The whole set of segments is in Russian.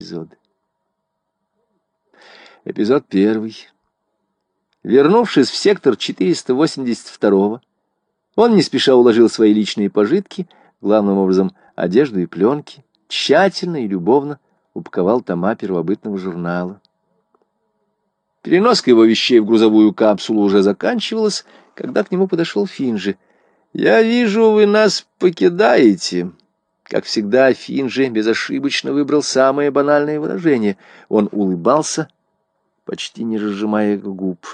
эпизоды. Эпизод первый. Вернувшись в сектор 482 он не спеша уложил свои личные пожитки, главным образом одежду и пленки, тщательно и любовно упаковал тома первобытного журнала. Переноска его вещей в грузовую капсулу уже заканчивалась, когда к нему подошел Финжи. «Я вижу, вы нас покидаете». Как всегда, Финжи безошибочно выбрал самое банальное выражение. Он улыбался, почти не разжимая губ.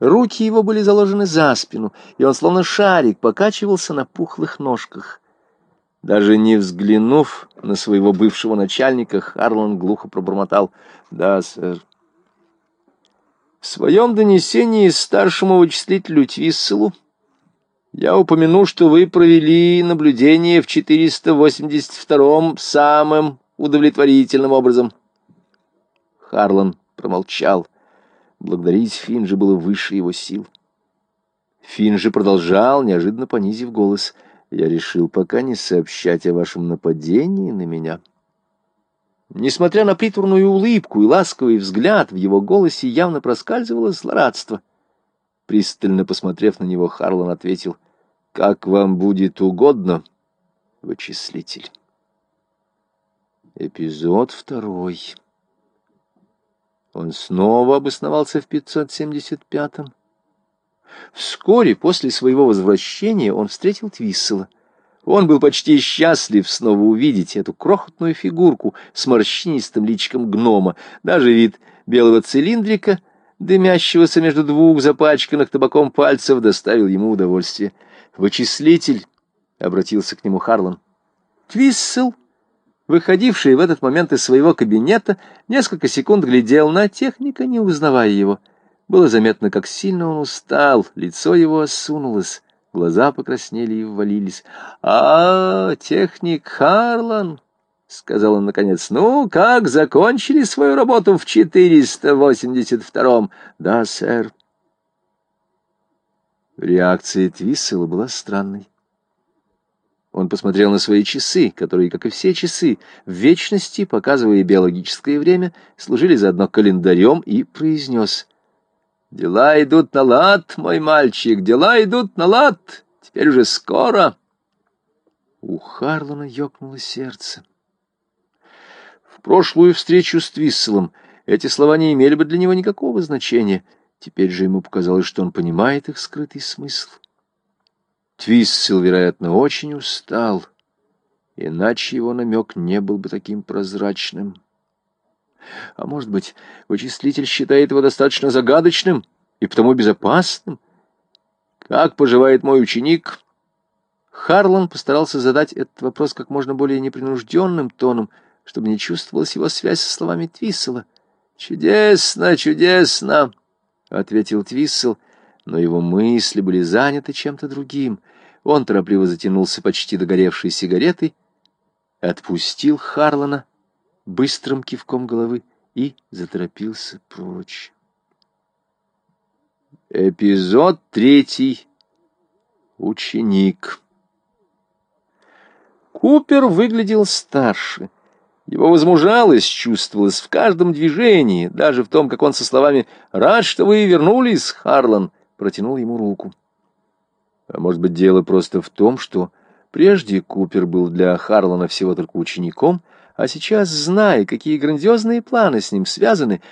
Руки его были заложены за спину, и он, словно шарик, покачивался на пухлых ножках. Даже не взглянув на своего бывшего начальника, Харлан глухо пробормотал «Да, сэр». В своем донесении старшему вычислителю Твисселу я упомяну, что вы провели наблюдение в 482-м самым удовлетворительным образом. Харлан промолчал. Благодарить Финджи было выше его сил. Финджи продолжал, неожиданно понизив голос. «Я решил пока не сообщать о вашем нападении на меня». Несмотря на притворную улыбку и ласковый взгляд, в его голосе явно проскальзывало злорадство. Пристально посмотрев на него, Харлан ответил, «Как вам будет угодно, вычислитель». Эпизод второй. Он снова обосновался в 575-м. Вскоре после своего возвращения он встретил Твиссела. Он был почти счастлив снова увидеть эту крохотную фигурку с морщинистым личиком гнома. Даже вид белого цилиндрика, дымящегося между двух запачканных табаком пальцев, доставил ему удовольствие. «Вычислитель!» — обратился к нему Харлан. Твиссел выходивший в этот момент из своего кабинета, несколько секунд глядел на техника, не узнавая его. Было заметно, как сильно он устал, лицо его осунулось, глаза покраснели и ввалились. «А, техник Харлан!» — сказал он наконец. «Ну, как, закончили свою работу в 482-м?» «Да, сэр». Реакция Твиссела была странной. Он посмотрел на свои часы, которые, как и все часы, в вечности, показывая биологическое время, служили заодно календарем, и произнес «Дела идут на лад, мой мальчик, дела идут на лад, теперь уже скоро». У Харлана ёкнуло сердце. Прошлую встречу с Твисселом эти слова не имели бы для него никакого значения. Теперь же ему показалось, что он понимает их скрытый смысл. Твиссел, вероятно, очень устал, иначе его намек не был бы таким прозрачным. А может быть, вычислитель считает его достаточно загадочным и потому безопасным? Как поживает мой ученик? Харлан постарался задать этот вопрос как можно более непринужденным тоном, чтобы не чувствовалась его связь со словами Твиссела. «Чудесно, чудесно!» — ответил Твиссел, но его мысли были заняты чем-то другим. Он торопливо затянулся почти догоревшей сигаретой, отпустил Харлана быстрым кивком головы и заторопился прочь. Эпизод третий. Ученик. Купер выглядел старше. Его возмужалость чувствовалась в каждом движении, даже в том, как он со словами «Рад, что вы вернулись, Харлан», протянул ему руку. А может быть, дело просто в том, что прежде Купер был для Харлана всего только учеником, а сейчас, зная, какие грандиозные планы с ним связаны,